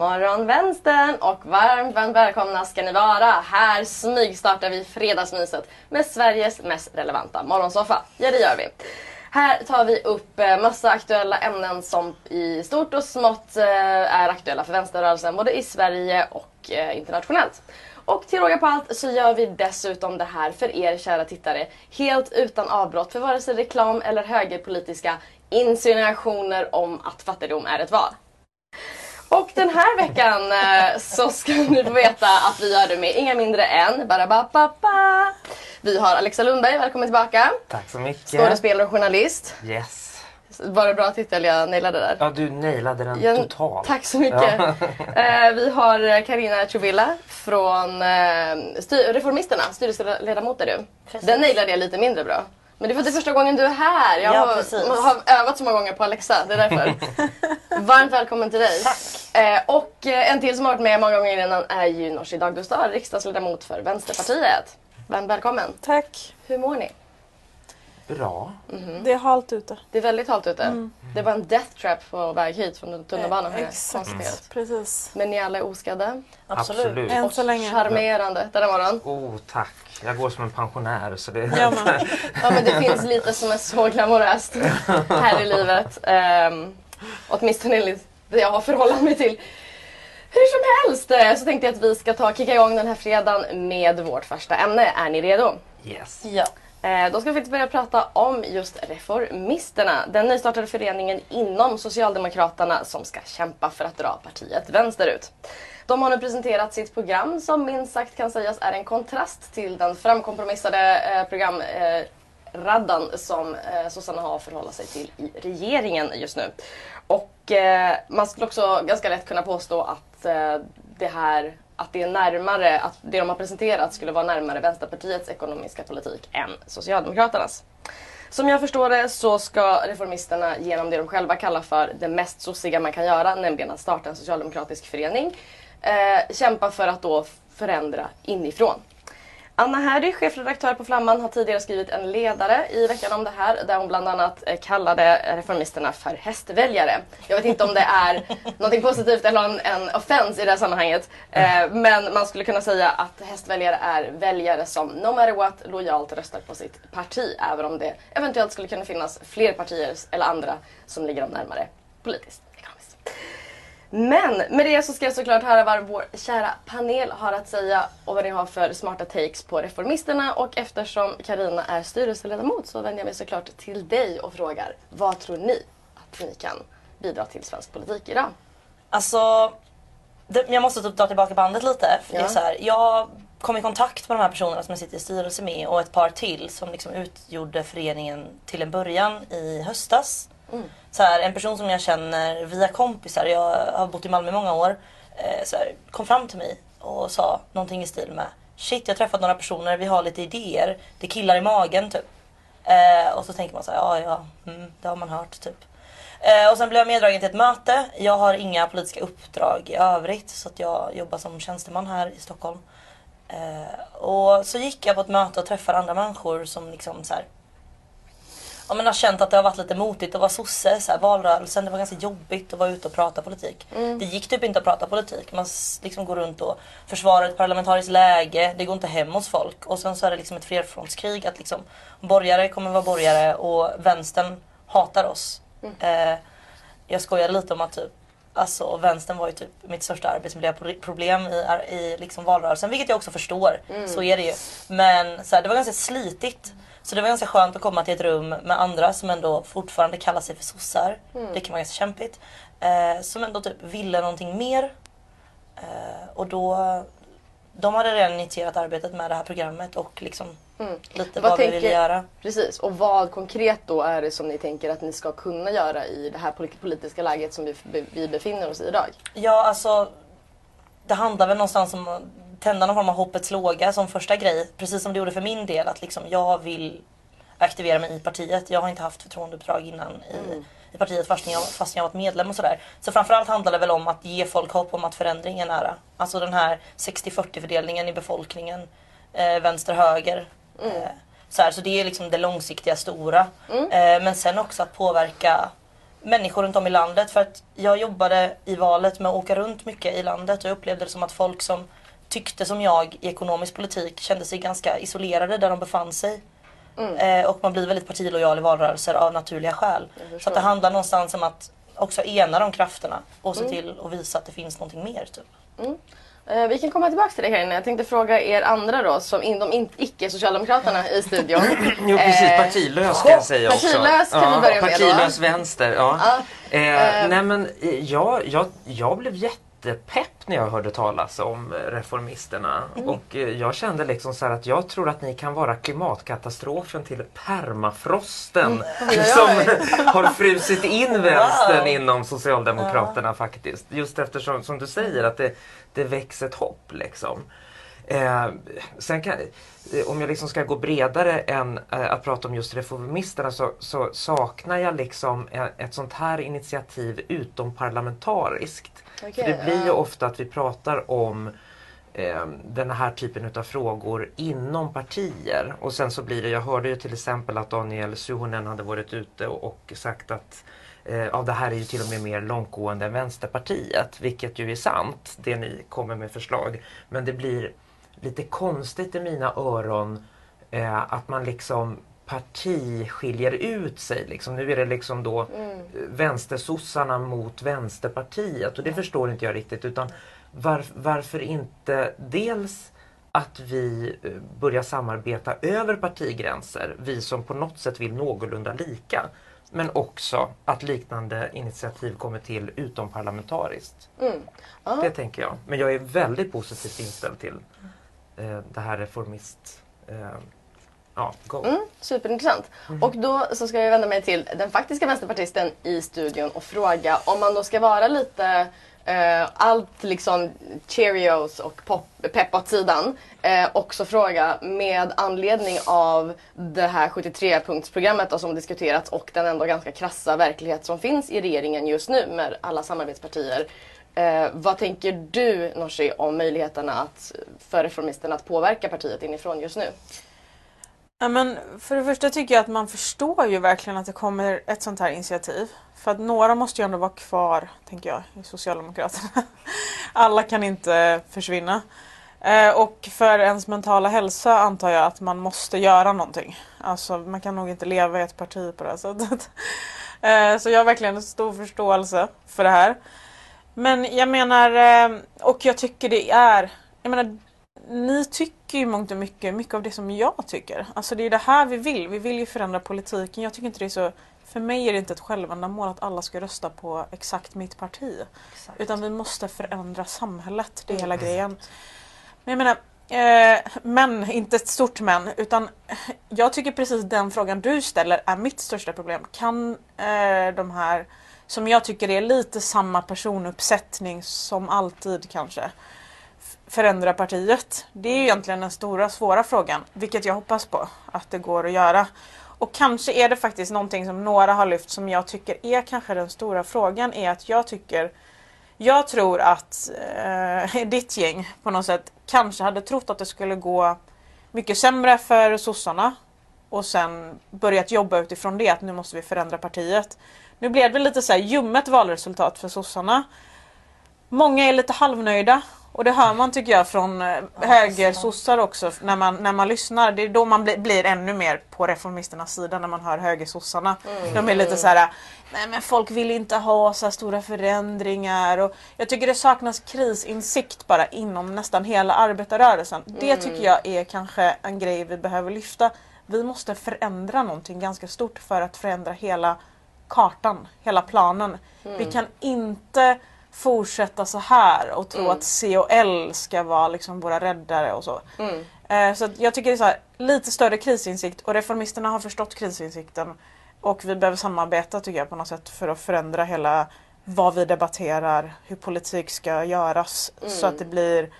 morgon vänstern och varmt, varmt välkomna ska ni vara. Här smygstartar vi fredagsmyset med Sveriges mest relevanta morgonsoffa. Ja, det gör vi. Här tar vi upp eh, massa aktuella ämnen som i stort och smått eh, är aktuella för vänsterrörelsen både i Sverige och eh, internationellt. Och till råga på allt så gör vi dessutom det här för er kära tittare helt utan avbrott för vare sig reklam eller högerpolitiska insinuationer om att fattigdom är ett val. Och den här veckan eh, så ska ni få veta att vi gör det med inga mindre än Barabapapa. Vi har Alexa Lundberg, välkommen tillbaka. Tack så mycket. Skådespelare och journalist. Yes. Var det bra titel jag nailade där? Ja, du nailade den Ja, totalt. Tack så mycket. Eh, vi har Karina Chuvilla från eh, styr- Reformisterna, styrelseledamot är du. Precis. Den nailade jag lite mindre bra. Men det är för att det är första gången du är här. Jag Ja, har, har övat så många gånger på Alexa, det är därför. Varmt välkommen till dig. Tack. Eh, och eh, en till som har varit med många gånger innan är ju Nooshi Dadgostar, riksdagsledamot för Vänsterpartiet. Varmt välkommen. Tack. Hur mår ni? Bra. Det är halt ute. Det är väldigt halt ute. Det var en death trap på väg hit från tunnelbanan. Eh, exakt. Konstaterat. Precis. Men ni alla är oskadda. Absolut. Absolut. Än så länge. Charmerande denna morgon. Oh, tack. Jag går som en pensionär så det... Med. Ja men det finns lite som är så glamoröst här i livet. Um, åtminstone enligt det jag har förhållit mig till. Hur som helst eh, så tänkte jag att vi ska ta kicka igång den här fredagen med vårt första ämne. Är ni redo? Yes. Ja. Eh, då ska vi faktiskt börja prata om just Reformisterna. Den nystartade föreningen inom Socialdemokraterna som ska kämpa för att dra partiet vänsterut. De har nu presenterat sitt program som minst sagt kan sägas är en kontrast till den framkompromissade eh, programraddan eh, som eh, sossarna har att förhålla sig till i regeringen just nu. Och eh, man skulle också ganska lätt kunna påstå att eh, det här att det är närmare, att det de har presenterat skulle vara närmare Vänsterpartiets ekonomiska politik än Socialdemokraternas. Som jag förstår det så ska reformisterna genom det de själva kallar för det mest sossiga man kan göra, nämligen att starta en socialdemokratisk förening, eh, kämpa för att då förändra inifrån. Anna Herdy, chefredaktör på Flamman, har tidigare skrivit en ledare i veckan om det här där hon bland annat eh, kallade reformisterna för hästväljare. Jag vet inte om det är något positivt eller en, en offense i det här sammanhanget. Eh, men man skulle kunna säga att hästväljare är väljare som no matter what lojalt röstar på sitt parti. Även om det eventuellt skulle kunna finnas fler partier eller andra som ligger dem närmare politiskt. ekonomiskt. Men med det så ska jag såklart höra vad vår kära panel har att säga och vad ni har för smarta takes på reformisterna. Och eftersom Karina är styrelseledamot så vänder jag mig såklart till dig och frågar vad tror ni att ni kan bidra till svensk politik idag? Alltså, det, jag måste typ dra tillbaka bandet lite. För det Ja. är så här, jag kom i kontakt med de här personerna som jag sitter i styrelse med och ett par till som liksom utgjorde föreningen till en början i höstas. Mm. Så här, en person som jag känner via kompisar, jag har bott i Malmö i många år, eh, så här, kom fram till mig och sa någonting i stil med Shit, jag har träffat några personer, vi har lite idéer, det killar i magen typ. Eh, och så tänker man så här, ja ja, mm, det har man hört typ. Eh, och sen blev jag meddragen till ett möte. Jag har inga politiska uppdrag i övrigt så att jag jobbar som tjänsteman här i Stockholm. Eh, och så gick jag på ett möte och träffade andra människor som liksom så här, ja, men har känt att det har varit lite motigt att vara sosse. Så här, valrörelsen, det var ganska jobbigt att vara ute och prata politik. Det gick typ inte att prata politik. Man liksom går runt och försvarar ett parlamentariskt läge. Det går inte hem hos folk. Och sen så är det liksom ett flerfrontskrig. Att liksom, borgare kommer vara borgare och vänstern hatar oss. Eh, jag skojade lite om att typ Alltså vänstern var ju typ mitt största arbetsmiljöproblem i, i liksom valrörelsen, vilket jag också förstår. Så är det ju. Men så här, det var ganska slitigt. Så det var ganska skönt att komma till ett rum med andra som ändå fortfarande kallar sig för sossar. Det kan vara ganska kämpigt. Eh, som ändå typ ville någonting mer. Eh, och då, de hade redan initierat arbetet med det här programmet och liksom lite vad, vi ville göra. Precis, och vad konkret då är det som ni tänker att ni ska kunna göra i det här polit- politiska läget som vi, vi befinner oss i idag? Ja, alltså. Det handlar väl någonstans om att tända någon form av hoppets låga som första grej. Precis som det gjorde för min del. Att liksom jag vill aktivera mig i partiet. Jag har inte haft förtroendeuppdrag innan i, i partiet fastän jag, fastän jag varit medlem och sådär. Så framförallt handlar det väl om att ge folk hopp om att förändring är nära. Alltså den här 60-40 fördelningen i befolkningen. Eh, Vänster-höger. Eh, så, här, så det är liksom det långsiktiga stora. Eh, men sen också att påverka människor runt om i landet. För att jag jobbade i valet med att åka runt mycket i landet och jag upplevde det som att folk som tyckte som jag i ekonomisk politik kände sig ganska isolerade där de befann sig. Eh, och man blir väldigt partilojal i valrörelser av naturliga skäl. Så att det handlar någonstans om att också ena de krafterna och se till att visa att det finns någonting mer. Typ. Eh, Vi kan komma tillbaka till det inne. Jag tänkte fråga er andra då, som in, de icke-socialdemokraterna i studion. Jo precis, Eh, partilös ska jag säga också. partilös kan vi börja med då. Partilös vänster, ja. Ja, Eh, eh, nej men eh, jag, jag, jag blev jättepepp när jag hörde talas om Reformisterna. Mm. Och eh, jag kände liksom så att jag tror att ni kan vara klimatkatastrofen till permafrosten Mm. Som har frusit in vänstern Wow. inom Socialdemokraterna faktiskt. Just eftersom, som du säger, att det, det väcks ett hopp liksom. Eh, sen kan, eh, om jag liksom ska gå bredare än eh, att prata om just reformisterna så, så saknar jag liksom eh, ett sånt här initiativ utomparlamentariskt. För det blir ju ofta att vi pratar om eh, den här typen av frågor inom partier. Och sen så blir det, jag hörde ju till exempel att Daniel Suhonen hade varit ute och, sagt att eh, ja, det här är ju till och med mer långtgående än Vänsterpartiet, vilket ju är sant, det ni kommer med förslag. Men det blir lite konstigt i mina öron eh, att man liksom parti skiljer ut sig. Liksom. Nu är det liksom då Mm. eh, vänstersossarna mot Vänsterpartiet och det förstår inte jag riktigt. Utan var, varför inte dels att vi eh, börjar samarbeta över partigränser, vi som på något sätt vill någorlunda lika. Men också att liknande initiativ kommer till utomparlamentariskt. Mm. Det tänker jag. Men jag är väldigt positivt inställd till eh, det här reformist... Eh, ja, go. Mm, superintressant. Och då så ska jag vända mig till den faktiska vänsterpartisten i studion och fråga om man då ska vara lite eh, allt liksom Cheerios och pop, pepp åt sidan. Eh, också fråga med anledning av det här 73-punktsprogrammet då som diskuterats och den ändå ganska krassa verklighet som finns i regeringen just nu med alla samarbetspartier. Eh, vad tänker du Nooshi om möjligheterna att, för reformisterna att påverka partiet inifrån just nu? Ja, men för det första tycker jag att man förstår ju verkligen att det kommer ett sånt här initiativ. För att några måste ju ändå vara kvar, tänker jag, i Socialdemokraterna. Alla kan inte försvinna. Eh, och för ens mentala hälsa antar jag att man måste göra någonting. Alltså man kan nog inte leva i ett parti på det här sättet. Eh, så jag har verkligen en stor förståelse för det här. Men jag menar, eh, och jag tycker det är, jag menar ni tycker ju mångt och mycket, mycket av det som jag tycker. Alltså det är det här vi vill. Vi vill ju förändra politiken. Jag tycker inte det är så... För mig är det inte ett självändamål att alla ska rösta på exakt mitt parti. Utan vi måste förändra samhället. Det är hela grejen. Men jag menar, eh, men, inte ett stort men. Utan jag tycker precis den frågan du ställer är mitt största problem. Kan eh, de här, som jag tycker är lite samma personuppsättning som alltid kanske, förändra partiet? Det är ju egentligen den stora svåra frågan, vilket jag hoppas på att det går att göra. Och kanske är det faktiskt någonting som några har lyft som jag tycker är kanske den stora frågan är att jag tycker jag tror att eh, ditt gäng på något sätt kanske hade trott att det skulle gå mycket sämre för sossarna och sen börjat jobba utifrån det att nu måste vi förändra partiet. Nu blev det lite så här ljummet valresultat för sossarna. Många är lite halvnöjda och det hör man tycker jag från eh, högersossar också när man, när man lyssnar. Det är då man blir, blir ännu mer på reformisternas sida när man hör högersossarna. De är lite så här, nej men folk vill inte ha så här stora förändringar. Och jag tycker det saknas krisinsikt bara inom nästan hela arbetarrörelsen. Det tycker jag är kanske en grej vi behöver lyfta. Vi måste förändra någonting ganska stort för att förändra hela kartan, hela planen. Vi kan inte fortsätta så här och tro att C och L ska vara liksom våra räddare och så. Eh, så att jag tycker det är så här, lite större krisinsikt och reformisterna har förstått krisinsikten och vi behöver samarbeta tycker jag på något sätt för att förändra hela vad vi debatterar, hur politik ska göras så att det blir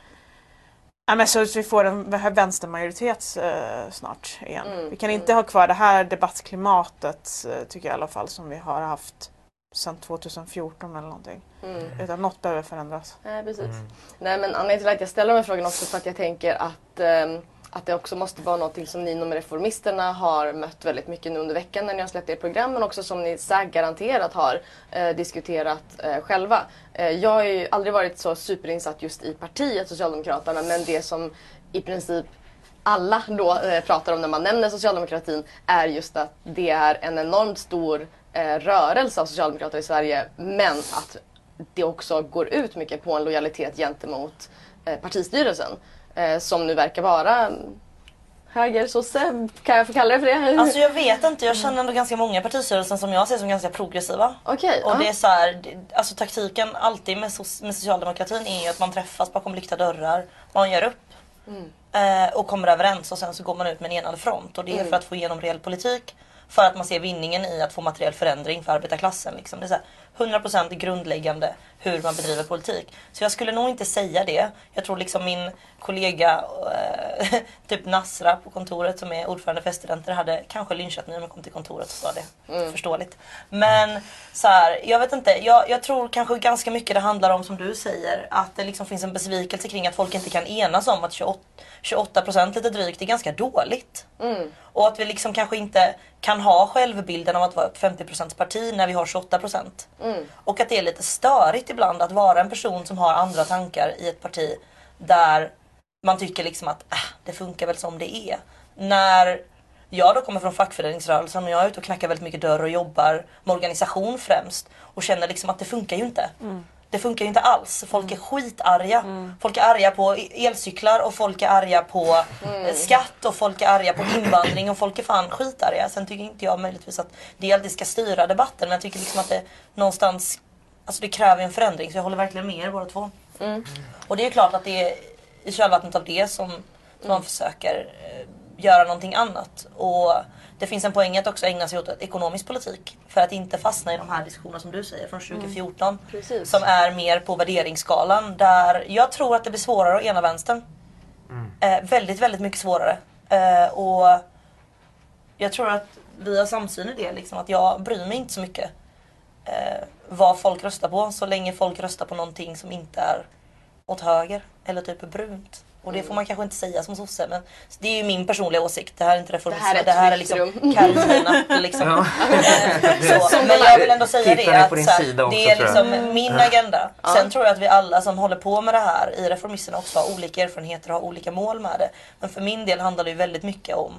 Ja, men så att vi får en vä- vänstermajoritet eh, snart igen. vi kan inte ha kvar det här debattklimatet eh, tycker jag i alla fall som vi har haft sedan 2014 eller någonting. Utan något behöver förändras. Nej, precis. Nej, men anledningen till att jag ställer de här frågorna också för att jag tänker att ehm, att det också måste vara någonting som ni inom Reformisterna har mött väldigt mycket nu under veckan när ni har släppt ert program men också som ni säkert garanterat har eh, diskuterat eh, själva. Eh, jag har ju aldrig varit så superinsatt just i partiet Socialdemokraterna men det som i princip alla då pratar om när man nämner socialdemokratin är just att det är en enormt stor rörelse av socialdemokrater i Sverige men att det också går ut mycket på en lojalitet gentemot eh, partistyrelsen eh, som nu verkar vara höger sosse, kan jag få kalla det för det? Alltså jag vet inte, jag känner ändå ganska många partistyrelsen som jag ser som ganska progressiva. Okej, Och ja. det är så här, alltså taktiken alltid med, so- med socialdemokratin är ju att man träffas bakom lyckta dörrar, man gör upp eh, och kommer överens och sen så går man ut med en enad front. Och det är för att få igenom reell politik, för att man ser vinningen i att få materiell förändring för arbetarklassen. Liksom. Det är så här, 100% grundläggande hur man bedriver politik. Så jag skulle nog inte säga det. Jag tror liksom min kollega eh, typ Nasra på kontoret som är ordförande för studenter hade kanske lynchat mig om jag kom till kontoret och sa det. Förståeligt. Men så här, jag vet inte. Jag, jag tror kanske ganska mycket det handlar om som du säger. Att det liksom finns en besvikelse kring att folk inte kan enas om att 28, 28% lite drygt är ganska dåligt. Och att vi liksom kanske inte kan ha självbilden av att vara ett 50% parti när vi har 28%. Och att det är lite störigt ibland att vara en person som har andra tankar i ett parti där man tycker liksom att äh, det funkar väl som det är. När jag då kommer från fackföreningsrörelsen och jag är ute och knackar väldigt mycket dörr och jobbar med organisation främst och känner liksom att det funkar ju inte. Det funkar ju inte alls. Folk är skitarga. Folk är arga på e- elcyklar och folk är arga på eh, skatt och folk är arga på invandring och folk är fan skitarga. Sen tycker inte jag möjligtvis att det alltid ska styra debatten men jag tycker liksom att det någonstans Alltså det kräver en förändring så jag håller verkligen med er båda två. Och det är klart att det är i kölvattnet av det som, som man försöker eh, göra någonting annat. Och det finns en poäng att också ägna sig åt ekonomisk politik. För att inte fastna i de här diskussionerna som du säger från 2014. Precis. Som är mer på värderingsskalan. Där jag tror att det blir svårare att ena vänstern. Eh, väldigt, väldigt mycket svårare. Eh, och jag tror att vi har samsyn i det. Liksom, att jag bryr mig inte så mycket eh, vad folk röstar på. Så länge folk röstar på någonting som inte är åt höger eller typ brunt. Och det får man kanske inte säga som sosse men det är ju min personliga åsikt. Det här är inte reformism. Det här är ett det här är liksom. Carina. Liksom. Ja. Eh, så. Men jag vill ändå säga det att här, det är liksom min agenda. Sen tror jag att vi alla som håller på med det här i Reformisterna också har olika erfarenheter och har olika mål med det. Men för min del handlar det ju väldigt mycket om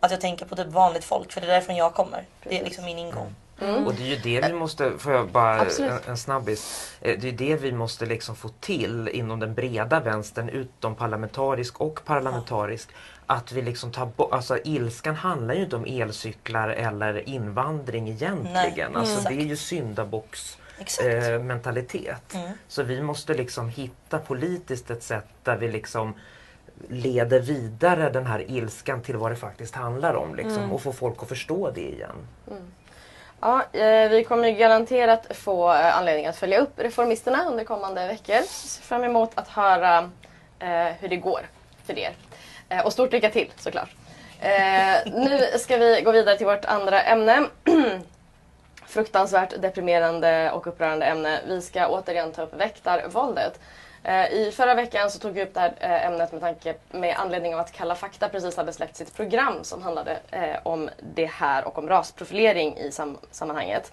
att jag tänker på typ vanligt folk för det är därifrån jag kommer. Det är liksom min ingång. Och det är ju det vi måste, får jag bara Absolut. en, en snabbis. Eh, Det är det vi måste liksom få till inom den breda vänstern, utom parlamentarisk och parlamentarisk. Att vi liksom tar bort, alltså ilskan handlar ju inte om elcyklar eller invandring egentligen. Nej, Alltså exakt. det är ju syndabox Exakt. eh, mentalitet. Mm. Så vi måste liksom hitta politiskt ett sätt där vi liksom leder vidare den här ilskan till vad det faktiskt handlar om liksom, och få folk att förstå det igen. Ja, eh, vi kommer garanterat få eh, anledning att följa upp Reformisterna under kommande veckor. Ser fram emot att höra eh, hur det går för er. Och stort lycka till såklart. Nu ska vi gå vidare till vårt andra ämne. Fruktansvärt deprimerande och upprörande ämne. Vi ska återigen ta upp väktarvåldet. Eh, I förra veckan så tog vi upp det här eh, ämnet med, tanke, med anledning av att Kalla fakta precis hade släppt sitt program som handlade eh, om det här och om rasprofilering i sam- sammanhanget.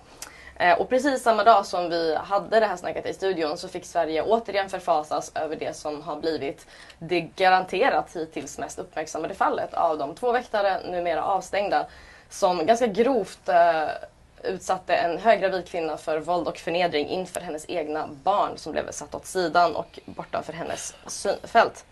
Och precis samma dag som vi hade det här snacket i studion så fick Sverige återigen förfasas över det som har blivit det garanterat hittills mest uppmärksammade fallet av de två väktare, numera avstängda, som ganska grovt utsatte en höggravid kvinna för våld och förnedring inför hennes egna barn som blev satt åt sidan och bortanför hennes synfält.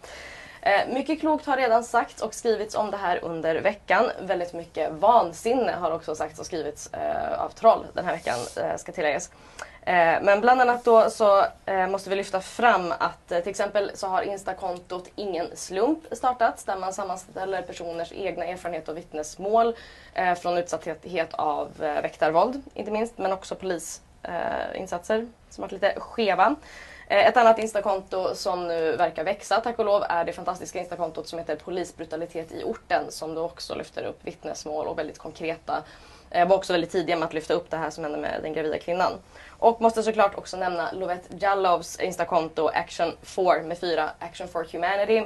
Eh, mycket klokt har redan sagts och skrivits om det här under veckan. Väldigt mycket vansinne har också sagts och skrivits eh, av troll den här veckan, eh, ska tilläggas. Eh, men bland annat då så eh, måste vi lyfta fram att eh, till exempel så har Instakontot Ingen slump startats där man sammanställer personers egna erfarenhet och vittnesmål eh, från utsatthet av eh, väktarvåld inte minst men också polisinsatser eh, som varit lite skeva. Eh, ett annat Instakonto som nu verkar växa, tack och lov, är det fantastiska Instakontot som heter Polisbrutalitet i orten som då också lyfter upp vittnesmål och väldigt konkreta Jag var också väldigt tidiga med att lyfta upp det här som hände med den gravida kvinnan. Och måste såklart också nämna Lovette Jallovs Instakonto Action 4 med fyra Action for Humanity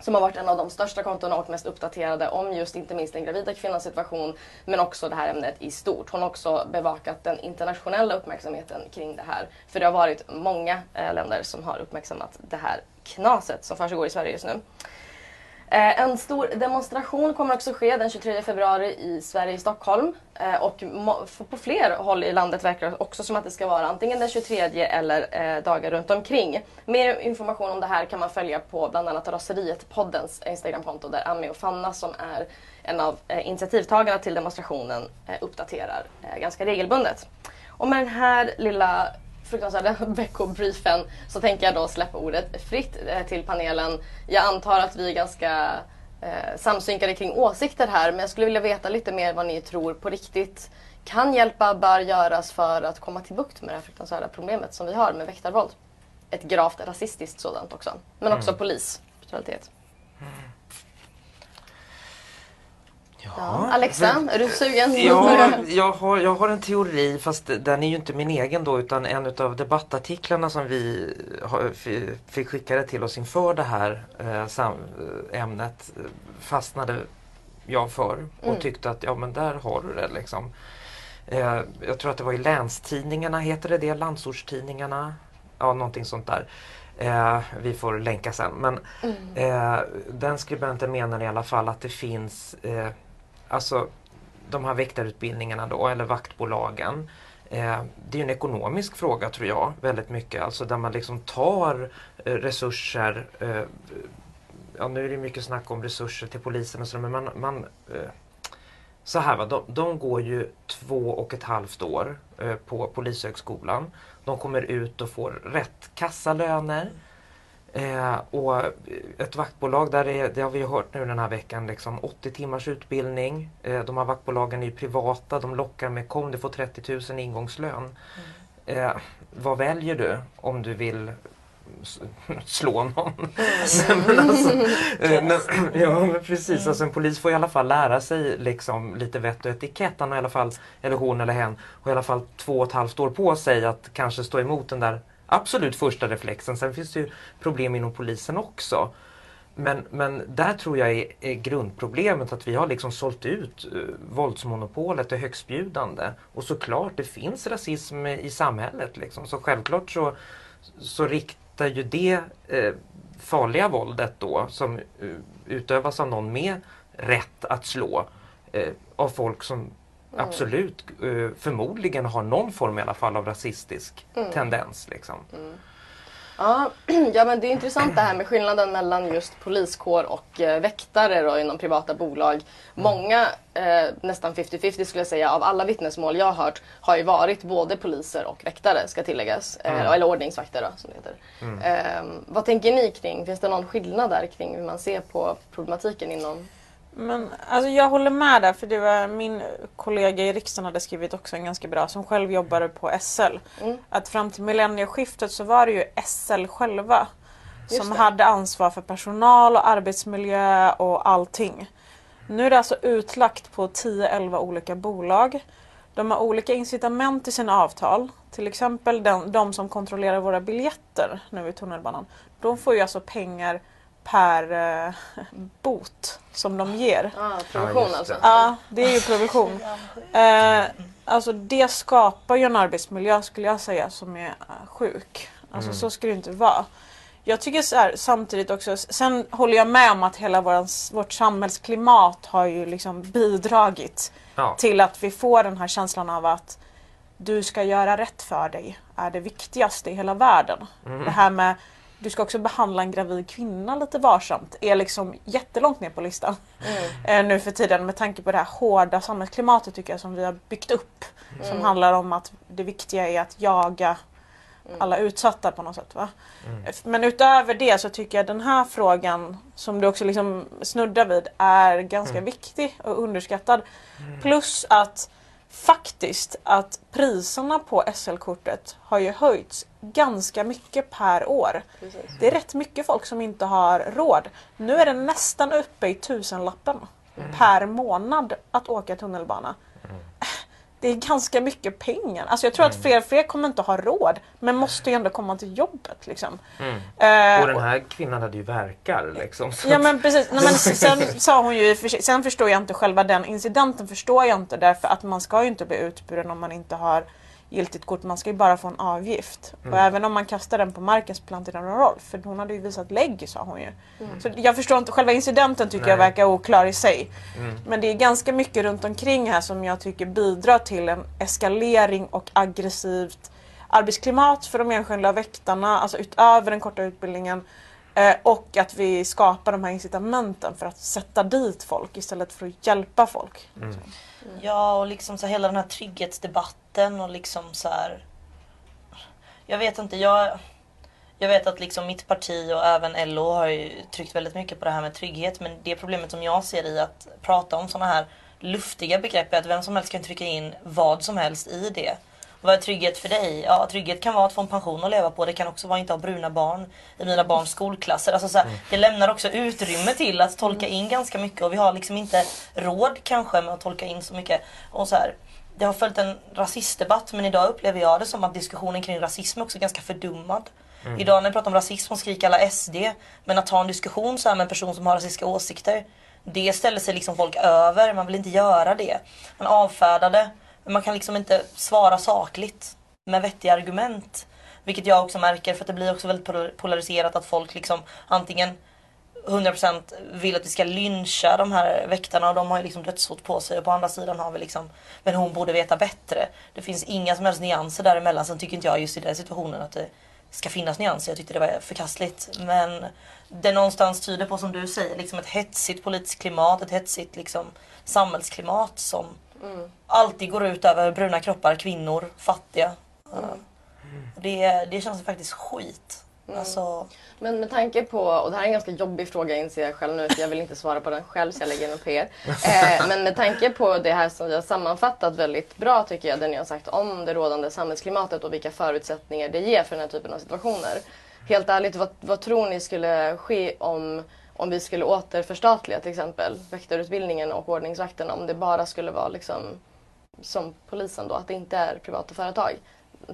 som har varit en av de största kontona och mest uppdaterade om just inte minst den gravida kvinnans situation men också det här ämnet i stort. Hon har också bevakat den internationella uppmärksamheten kring det här. För det har varit många eh, länder som har uppmärksammat det här knaset som försiggår i Sverige just nu. Eh, en stor demonstration kommer också ske den 23 februari i Sverige, i Stockholm. Eh, och på fler håll i landet verkar det också som att det ska vara antingen den 23 eller eh, dagar runt omkring. Mer information om det här kan man följa på bland annat Raseriet-poddens Instagramkonto där Ami och Fanna som är en av initiativtagarna till demonstrationen uppdaterar ganska regelbundet. Och med den här lilla fruktansvärda veckobriefen så tänker jag då släppa ordet fritt eh, till panelen. Jag antar att vi är ganska eh, samsynkade kring åsikter här men jag skulle vilja veta lite mer vad ni tror på riktigt kan hjälpa, bör göras för att komma till bukt med det här fruktansvärda problemet som vi har med väktarvåld. Ett gravt rasistiskt sådant också. Men också mm. polisbrutalitet. Mm. Ja, Alexa, är du sugen? Ja, jag har, jag har en teori fast den är ju inte min egen då utan en av debattartiklarna som vi fick skickade till oss inför det här eh, ämnet fastnade jag för och mm. tyckte att ja men där har du det liksom. Eh, jag tror att det var i länstidningarna, heter det det? Landsortstidningarna? Ja, någonting sånt där. Eh, vi får länka sen. Men mm. eh, den skribenten menar i alla fall att det finns eh, alltså de här väktarutbildningarna då, eller vaktbolagen. Eh, det är en ekonomisk fråga tror jag, väldigt mycket. Alltså där man liksom tar eh, resurser. Eh, ja, nu är det mycket snack om resurser till polisen och så, men man, man eh, så här va, de, de, går ju två och ett halvt år eh, på Polishögskolan. De kommer ut och får rätt kassalöner. Eh, och ett vaktbolag, där är, det har vi hört nu den här veckan, liksom 80 timmars utbildning. Eh, de här vaktbolagen är ju privata, de lockar med kom du får 30 000 ingångslön. Mm. Eh, vad väljer du om du vill slå någon. Mm. men alltså, eh, men, ja men precis, mm. alltså en polis får i alla fall lära sig liksom lite vett och etikett. Han har i alla fall, eller hon eller hen, har i alla fall två och ett halvt år på sig att kanske stå emot den där absolut första reflexen. Sen finns det ju problem inom polisen också. Men, men där tror jag är, är grundproblemet att vi har liksom sålt ut uh, våldsmonopolet till högstbjudande. Och såklart, det finns rasism i samhället. Liksom. Så självklart så, så riktar ju det uh, farliga våldet då som uh, utövas av någon med rätt att slå av folk som Mm. absolut uh, förmodligen har någon form i alla fall av rasistisk mm. tendens. Liksom. Mm. Ja, ja, men det är intressant det här med skillnaden mellan just poliskår och eh, väktare då, inom privata bolag. Mm. Många, eh, nästan 50-50 skulle jag säga, av alla vittnesmål jag har hört har ju varit både poliser och väktare ska tilläggas. Eh, mm. eller ordningsvakter då, som det heter. Mm. Eh, vad tänker ni kring, finns det någon skillnad där kring hur man ser på problematiken inom men alltså jag håller med där för det var min kollega i riksdagen hade skrivit också en ganska bra som själv jobbade på SL. Mm. Att fram till millennieskiftet så var det ju SL själva Just som det. hade ansvar för personal och arbetsmiljö och allting. Nu är det alltså utlagt på 10-11 olika bolag. De har olika incitament i sina avtal. Till exempel de, de som kontrollerar våra biljetter nu i tunnelbanan. De får ju alltså pengar per eh, bot som de ger. Ah, provision ja, alltså? Ja, det är ju provision. Eh, alltså det skapar ju en arbetsmiljö skulle jag säga som är uh, sjuk. Alltså mm. så ska det inte vara. Jag tycker så här, samtidigt också, sen håller jag med om att hela vårans, vårt samhällsklimat har ju liksom bidragit ja. till att vi får den här känslan av att du ska göra rätt för dig är det viktigaste i hela världen. Mm. Det här med du ska också behandla en gravid kvinna lite varsamt är liksom jättelångt ner på listan mm. Eh, nu för tiden med tanke på det här hårda samhällsklimatet tycker jag som vi har byggt upp. Mm. Som handlar om att det viktiga är att jaga mm. alla utsatta på något sätt. Va? Mm. Men utöver det så tycker jag den här frågan som du också liksom snuddar vid är ganska mm. viktig och underskattad. Mm. Plus att faktiskt att priserna på SL-kortet har ju höjts ganska mycket per år. Precis. Det är rätt mycket folk som inte har råd. Nu är det nästan uppe i tusenlappen mm. per månad att åka tunnelbana. Mm. Det är ganska mycket pengar. Alltså jag tror att fler och fler kommer inte ha råd men måste ju ändå komma till jobbet. Liksom. Mm. Eh, Och den här kvinnan hade ju verkar liksom. Så Ja men precis, Nej, men sen sa hon ju, sen förstår jag inte själva den incidenten förstår jag inte därför att man ska ju inte bli utburen om man inte har giltigt kort, man ska ju bara få en avgift. Och även om man kastar den på marken spelar inte det någon roll för hon hade ju visat lägg sa hon ju. Så jag förstår inte, själva incidenten tycker jag Nej. verkar oklar i sig. Mm. Men det är ganska mycket runt omkring här som jag tycker bidrar till en eskalering och aggressivt arbetsklimat för de enskilda väktarna, alltså utöver den korta utbildningen. Eh, och att vi skapar de här incitamenten för att sätta dit folk istället för att hjälpa folk. Mm. Ja och liksom så hela den här trygghetsdebatten och liksom så här. Jag vet inte, jag, jag vet att liksom mitt parti och även LO har ju tryckt väldigt mycket på det här med trygghet men det problemet som jag ser i att prata om sådana här luftiga begrepp är att vem som helst kan trycka in vad som helst i det. Vad är trygghet för dig? Ja, trygghet kan vara att få en pension att leva på. Det kan också vara att inte ha bruna barn i mina barns skolklasser. Alltså så här, Det lämnar också utrymme till att tolka in ganska mycket och vi har liksom inte råd kanske med att tolka in så mycket. Och så här, det har följt en rasistdebatt men idag upplever jag det som att diskussionen kring rasism är också ganska fördummad. Idag när vi pratar om rasism så skriker alla SD. Men att ta en diskussion så här med en person som har rasistiska åsikter. Det ställer sig liksom folk över, man vill inte göra det. Man. Men man kan liksom inte svara sakligt med vettiga argument. Vilket jag också märker för att det blir också väldigt polariserat att folk liksom antingen 100% vill att vi ska lyncha de här väktarna och de har ju liksom dödshot på sig och på andra sidan har vi liksom men hon borde veta bättre. Det finns inga som helst nyanser däremellan. Sen tycker inte jag just i den situationen att det ska finnas nyanser. Jag tyckte det var förkastligt. Men det någonstans tyder på som du säger, liksom ett hetsigt politiskt klimat, ett hetsigt liksom samhällsklimat som alltid går ut över bruna kroppar, kvinnor, fattiga. Uh, det, det känns faktiskt skit. Alltså, Men med tanke på, och det här är en ganska jobbig fråga inser jag själv nu för jag vill inte svara på den själv så jag lägger den på er. Eh, men med tanke på det här som vi har sammanfattat väldigt bra tycker jag, det ni har sagt om det rådande samhällsklimatet och vilka förutsättningar det ger för den här typen av situationer. Helt ärligt, vad, vad tror ni skulle ske om, om vi skulle återförstatliga till exempel väktarutbildningen och ordningsvakterna om det bara skulle vara liksom som polisen då, att det inte är privata företag.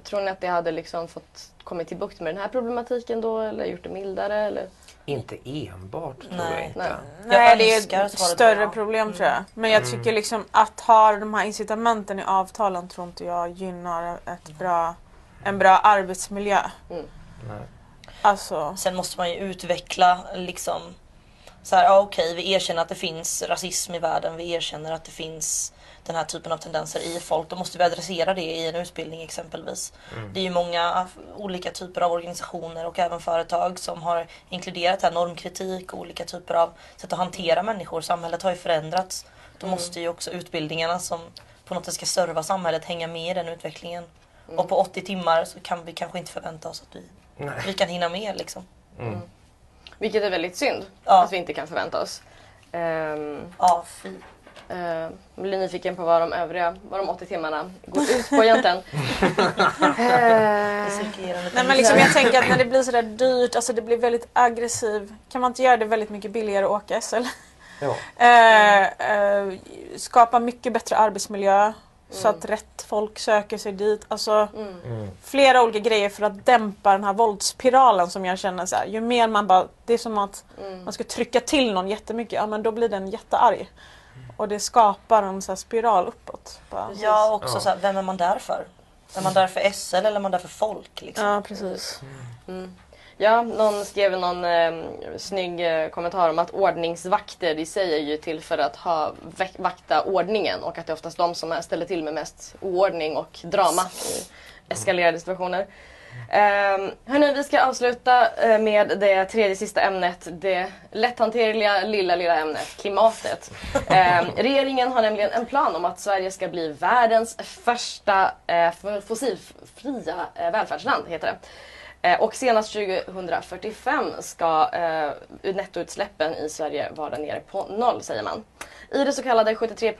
Tror ni att det hade liksom fått kommit till bukt med den här problematiken då eller gjort det mildare? Eller? Inte enbart tror Nej. jag inte. Nej. Nej, det är ett större problem tror jag. Men jag tycker liksom att ha de här incitamenten i avtalen tror inte jag gynnar ett bra, en bra arbetsmiljö. Mm. Nej. Alltså, Sen måste man ju utveckla liksom så här, ja, okej, vi erkänner att det finns rasism i världen. Vi erkänner att det finns den här typen av tendenser i folk. Då måste vi adressera det i en utbildning exempelvis. Det är ju många olika typer av organisationer och även företag som har inkluderat här normkritik och olika typer av sätt att hantera människor. Samhället har ju förändrats. Då måste ju också utbildningarna som på något sätt ska serva samhället hänga med i den utvecklingen. Och på 80 timmar så kan vi kanske inte förvänta oss att vi, Nej. vi kan hinna med liksom. Vilket är väldigt synd Ja. att vi inte kan förvänta oss. Um, Ja, fy. uh, blir nyfiken på vad de övriga, vad de 80 timmarna går ut på egentligen. Eh, nej men liksom jag tänker att när det blir sådär dyrt, alltså det blir väldigt aggressiv. Kan man inte göra det väldigt mycket billigare att åka SL? Ja. Eh, eh, skapa mycket bättre arbetsmiljö så att rätt folk söker sig dit. Alltså Mm. flera olika grejer för att dämpa den här våldsspiralen som jag känner så här, ju mer man bara, det är som att man ska trycka till någon jättemycket, ja men då blir den jättearg. Och det skapar en så här spiral uppåt. Bara. Ja, också Ja. Så här, vem är man där för? Är man där för SL eller är man där för folk? Liksom? Ja precis. Ja, någon skrev någon eh, snygg eh, kommentar om att ordningsvakter i sig är ju till för att ha, vakta ordningen och att det är oftast de som ställer till med mest oordning och drama i eskalerade situationer. Eh, hörni, vi ska avsluta eh, med det tredje sista ämnet, det lätthanterliga lilla, lilla ämnet, klimatet. Eh, regeringen har nämligen en plan om att Sverige ska bli världens första eh, fossilfria eh, välfärdsland, heter det. Eh, Och senast 2045 ska eh, nettoutsläppen i Sverige vara nere på noll, säger man. I det så kallade 73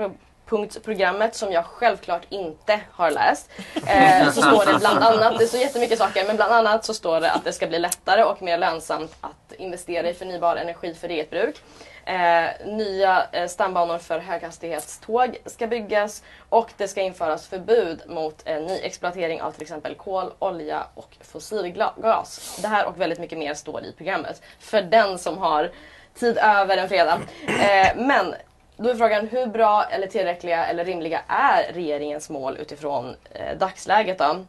tiopunktsprogrammet som jag självklart inte har läst. Eh, så står det bland annat, det står jättemycket saker, men bland annat så står det att det ska bli lättare och mer lönsamt att investera i förnybar energi för eget bruk. Eh, nya eh, stambanor för höghastighetståg ska byggas och det ska införas förbud mot eh, ny exploatering av till exempel kol, olja och fossilgas. Det här och väldigt mycket mer står i programmet för den som har tid över en fredag. Eh, men då är frågan hur bra eller tillräckliga eller rimliga är regeringens mål utifrån eh, dagsläget då?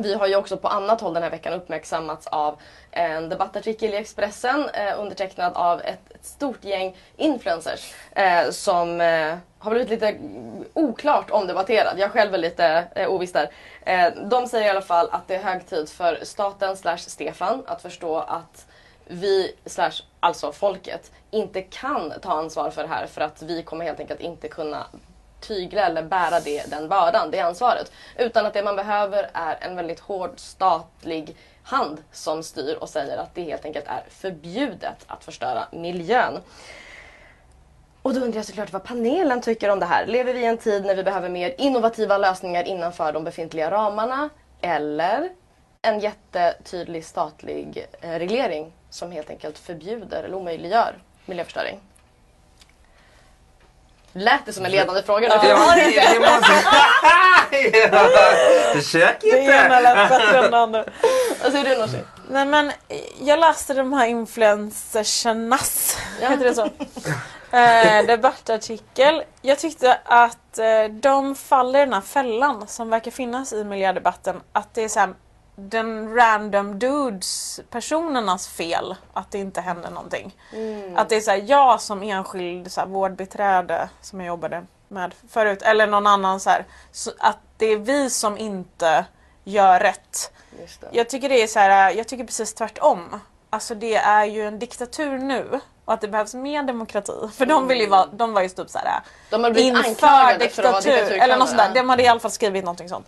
Vi har ju också på annat håll den här veckan uppmärksammats av en debattartikel i Expressen eh, undertecknad av ett, ett stort gäng influencers eh, som eh, har blivit lite oklart omdebatterad. Jag själv är lite eh, oviss där. Eh, de säger i alla fall att det är hög tid för staten slash Stefan att förstå att vi, slash alltså folket, inte kan ta ansvar för det här för att vi kommer helt enkelt inte kunna tygla eller bära det, den bördan, det ansvaret. Utan att det man behöver är en väldigt hård statlig hand som styr och säger att det helt enkelt är förbjudet att förstöra miljön. Och då undrar jag såklart vad panelen tycker om det här. Lever vi i en tid när vi behöver mer innovativa lösningar innanför de befintliga ramarna? Eller en jättetydlig statlig eh, reglering som helt enkelt förbjuder eller omöjliggör miljöförstöring? Lät det som en ledande fråga? Ja, det, det måste... Försök Det ena inte! lät bättre än det andra. Vad säger du Nooshi? Nej men jag läste de här influencersernas, Ja. heter det så? Eh, debattartikel. Jag tyckte att eh, de faller i den här fällan som verkar finnas i miljödebatten. Att det är så här, den random dudes personernas fel att det inte händer någonting. Att det är så här, jag som enskild så här, vårdbiträde som jag jobbade med förut eller någon annan så här, så att det är vi som inte gör rätt. Jag tycker det är så här, jag tycker precis tvärtom. Alltså det är ju en diktatur nu och att det behövs mer demokrati. För de vill ju vara, de var ju typ så här De har blivit inför anklagade för diktatur. Eller något sånt där. De hade i alla fall skrivit någonting sånt.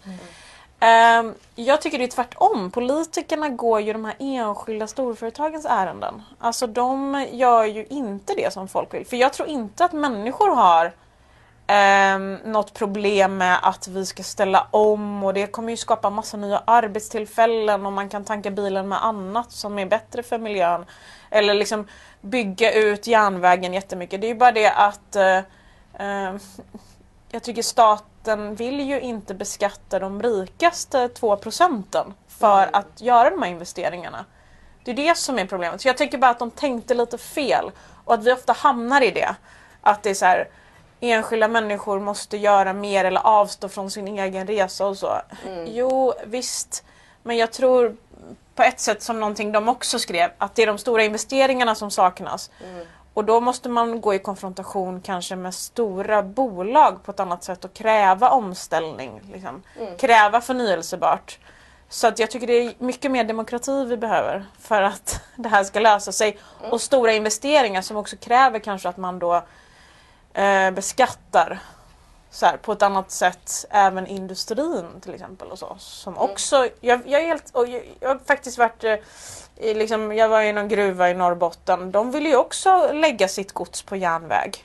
Um, jag tycker det är tvärtom. Politikerna går ju de här enskilda storföretagens ärenden. Alltså de gör ju inte det som folk vill. För jag tror inte att människor har um, något problem med att vi ska ställa om och det kommer ju skapa massa nya arbetstillfällen och man kan tanka bilen med annat som är bättre för miljön. Eller liksom bygga ut järnvägen jättemycket. Det är ju bara det att uh, uh, jag tycker staten vill ju inte beskatta de rikaste två procenten för att göra de här investeringarna. Det är det som är problemet. Så jag tycker bara att de tänkte lite fel och att vi ofta hamnar i det. Att det är så här, enskilda människor måste göra mer eller avstå från sin egen resa och så. Jo, visst. Men jag tror på ett sätt som någonting de också skrev, att det är de stora investeringarna som saknas. Och då måste man gå i konfrontation kanske med stora bolag på ett annat sätt och kräva omställning. Liksom. Kräva förnyelsebart. Så att jag tycker det är mycket mer demokrati vi behöver för att det här ska lösa sig. Och stora investeringar som också kräver kanske att man då eh, beskattar så här, på ett annat sätt även industrin till exempel. och så. Som också, jag, jag, är helt, och jag, jag har faktiskt varit eh, i, liksom, jag var i någon gruva i Norrbotten. De vill ju också lägga sitt gods på järnväg.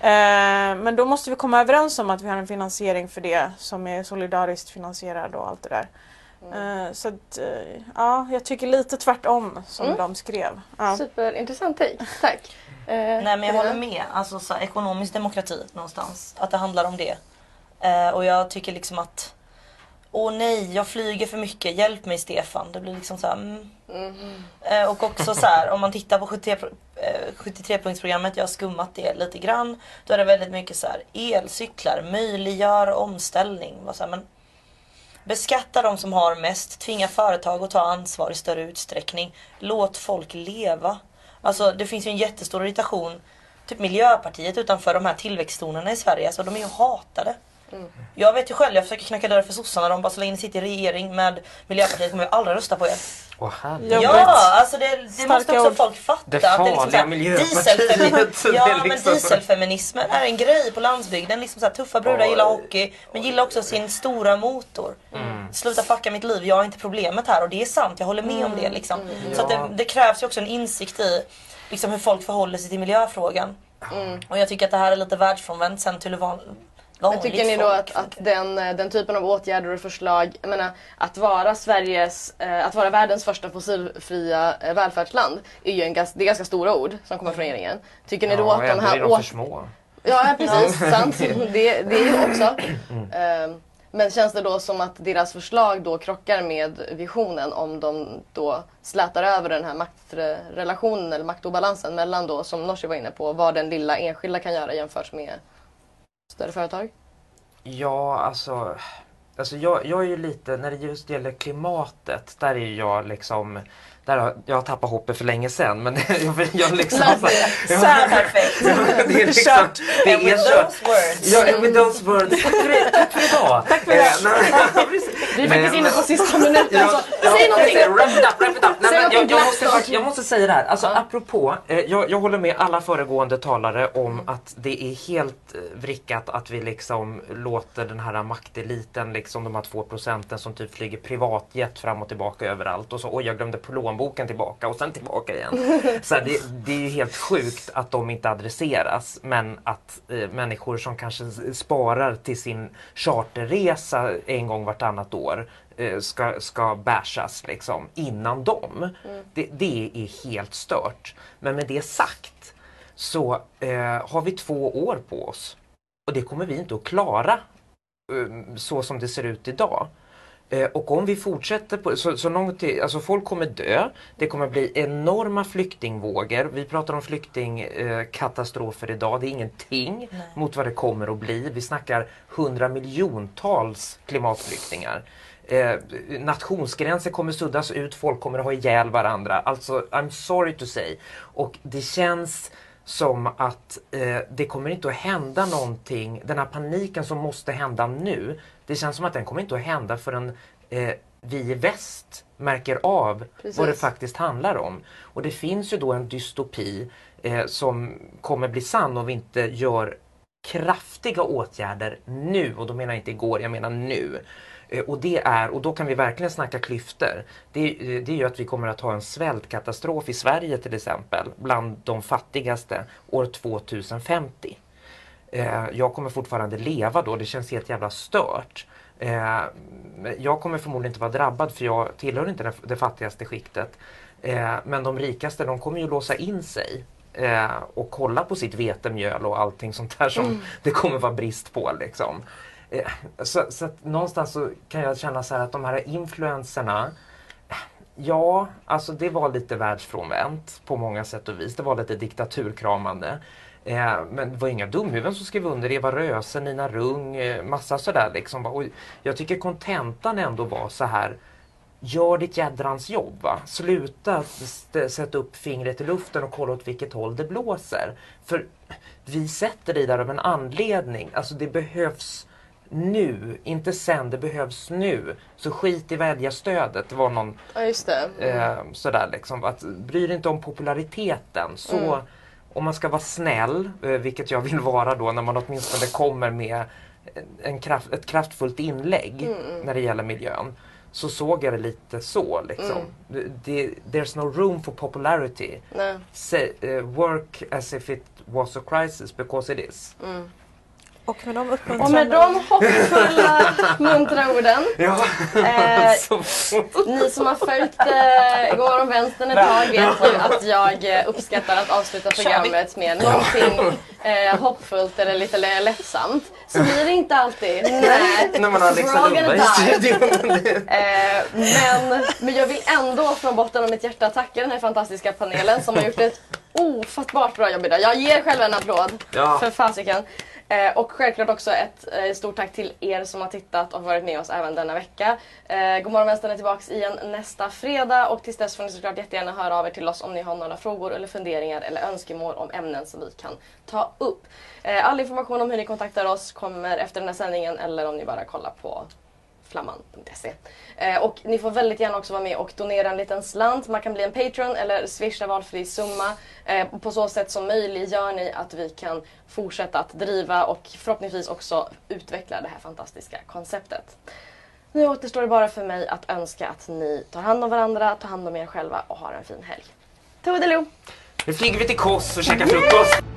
Eh, men då måste vi komma överens om att vi har en finansiering för det som är solidariskt finansierad och allt det där. Eh, så att, eh, ja, jag tycker lite tvärtom som Mm. de skrev. Ja. Superintressant take. Tack. Eh, Nej men jag Helena? håller med. Alltså så ekonomisk demokrati någonstans. Att det handlar om det. Eh, och jag tycker liksom att Åh nej, jag flyger för mycket. Hjälp mig Stefan. Det blir liksom så här, mm. Eh, Och också så här, om man tittar på 73, eh, 73-punktsprogrammet, jag har skummat det lite grann. Då är det väldigt mycket så här, elcyklar, möjliggör omställning. Så men Beskatta de som har mest, tvinga företag att ta ansvar i större utsträckning. Låt folk leva. Alltså det finns ju en jättestor irritation. Typ Miljöpartiet utanför de här tillväxtzonerna i Sverige, alltså de är ju hatade. Jag vet ju själv, jag försöker knacka dörr för sossarna, de bara så länge ni sitter i regering med Miljöpartiet kommer jag aldrig rösta på er. Åh. Jobbigt. Ja, alltså det, det måste också ord. folk fatta. Det att det är liksom farliga så här, Miljöpartiet. dieselfemi- Det Ja, är men liksom- dieselfeminismen är en grej på landsbygden. Liksom så här, tuffa brudar gillar hockey, men gillar också sin stora motor. Mm. Sluta fucka mitt liv, jag är inte problemet här. Och det är sant, jag håller med om det. Liksom. Så att det, det krävs ju också en insikt i liksom, hur folk förhåller sig till miljöfrågan. Mm. Och jag tycker att det här är lite världsfrånvänt sen vanligt Men tycker ni då folk att, att den, eh, den typen av åtgärder och förslag, jag menar, att vara Sveriges, eh, att vara världens första fossilfria eh, välfärdsland är ju en, det är ganska stora ord som kommer från regeringen. Tycker ni då att de ändå är här de för små. Ja, ja precis, sant. Det, det är ju också. Ehm, Men känns det då som att deras förslag då krockar med visionen om de då slätar över den här maktrelationen eller maktobalansen mellan då, som Nooshi var inne på, vad den lilla enskilda kan göra jämfört med större företag? Ja, alltså, alltså jag, jag är ju lite, när det just gäller klimatet, där är jag liksom där har, jag har tappat hoppet för länge sedan men jag, jag liksom... Så här perfekt. det är liksom, Kört. det And är with kört. those words. Ja, with those words. Tack för, det, tack för idag. Tack för idag. Vi är faktiskt inne på sista minuten så säg någonting! Wrap it up, wrap it up. Nej, Säg men någonting jag, måste, jag säga det här. Alltså, Ja. Apropå, eh, jag, jag håller med alla föregående talare om att det är helt eh, vrickat att vi liksom låter den här makteliten, liksom de här två procenten som typ flyger privatjet fram och tillbaka överallt och så oj jag glömde plånboken tillbaka och sen tillbaka igen. Så det, det är ju helt sjukt att de inte adresseras men att eh, människor som kanske sparar till sin charterresa en gång vartannat år eh, ska, ska bashas liksom innan dem. Det, det är helt stört. Men med det sagt så eh, har vi två år på oss och det kommer vi inte att klara eh, så som det ser ut idag. Eh, Och om vi fortsätter på så, så långt till, alltså folk kommer dö. Det kommer bli enorma flyktingvågor. Vi pratar om flyktingkatastrofer idag. Det är ingenting Nej. mot vad det kommer att bli. Vi snackar hundra miljontals klimatflyktingar. Eh, nationsgränser kommer suddas ut, folk kommer att ha ihjäl varandra. Alltså, I'm sorry to say. Och det känns som att eh, det kommer inte att hända någonting. Den här paniken som måste hända nu. Det känns som att den kommer inte att hända förrän eh, vi i väst märker av Precis. vad det faktiskt handlar om. Och det finns ju då en dystopi eh, som kommer bli sann om vi inte gör kraftiga åtgärder nu. Och då menar jag inte igår, jag menar nu. Eh, Och det är, och då kan vi verkligen snacka klyftor. Det, är- det är ju att vi kommer att ha en svältkatastrof i Sverige till exempel, bland de fattigaste, år 2050. Eh, jag kommer fortfarande leva då, det känns helt jävla stört. Eh, jag kommer förmodligen inte vara drabbad för jag tillhör inte det, fattigaste skiktet. Eh, men de rikaste de kommer ju låsa in sig eh, och kolla på sitt vetemjöl och allting sånt där som det kommer vara brist på. Liksom. Eh, så, så någonstans så kan jag känna så här att de här influenserna Ja, alltså det var lite världsfrånvänt på många sätt och vis. Det var lite diktaturkramande. Eh, men det var inga dumhuvuden som skrev under. Eva Röse, Nina Rung, eh, massa sådär liksom. Och jag tycker kontentan ändå var så här. Gör ditt jädrans jobb. Va? Sluta sätta upp fingret i luften och kolla åt vilket håll det blåser. För vi sätter dig där av en anledning. Alltså det behövs nu, inte sen, det behövs nu. Så skit i väljarstödet. Det var någon Ja just det. Eh, sådär liksom. Att, bry dig inte om populariteten. Så Mm. Om man ska vara snäll, eh, vilket jag vill vara då när man åtminstone kommer med en kraft, ett kraftfullt inlägg Mm, när det gäller miljön. Så såg jag det lite så liksom. Mm. There's no room for popularity. Say, eh, work as if it was a crisis because it is. Mm. Och med de Och uppmuntrande... med de hoppfulla, muntra orden. Ja, Eh, Ni som har följt eh, Går om vänstern ett tag vet ju att jag eh, uppskattar att avsluta programmet med någonting eh, hoppfullt eller lite lä- lättsamt. Så blir det inte alltid. Nej. man har Alexa Frågan Lundberg i studion. Eh, men, men jag vill ändå från botten av mitt hjärta tacka den här fantastiska panelen som har gjort ett ofattbart bra jobb idag. Jag ger själv en applåd. Ja. För fasiken. Eh, och självklart också ett eh, stort tack till er som har tittat och varit med oss även denna vecka. Eh, Godmorgon Vänstern är tillbaks igen nästa fredag och tills dess får ni såklart jättegärna höra av er till oss om ni har några frågor eller funderingar eller önskemål om ämnen som vi kan ta upp. Eh, all information om hur ni kontaktar oss kommer efter den här sändningen eller om ni bara kollar på flamman.se. Eh, och ni får väldigt gärna också vara med och donera en liten slant. Man kan bli en patron eller swisha valfri summa. Eh, på så sätt så möjliggör ni att vi kan fortsätta att driva och förhoppningsvis också utveckla det här fantastiska konceptet. Nu återstår det bara för mig att önska att ni tar hand om varandra, tar hand om er själva och har en fin helg. Toodiloo! Nu flyger vi till Kos och käkar frukost.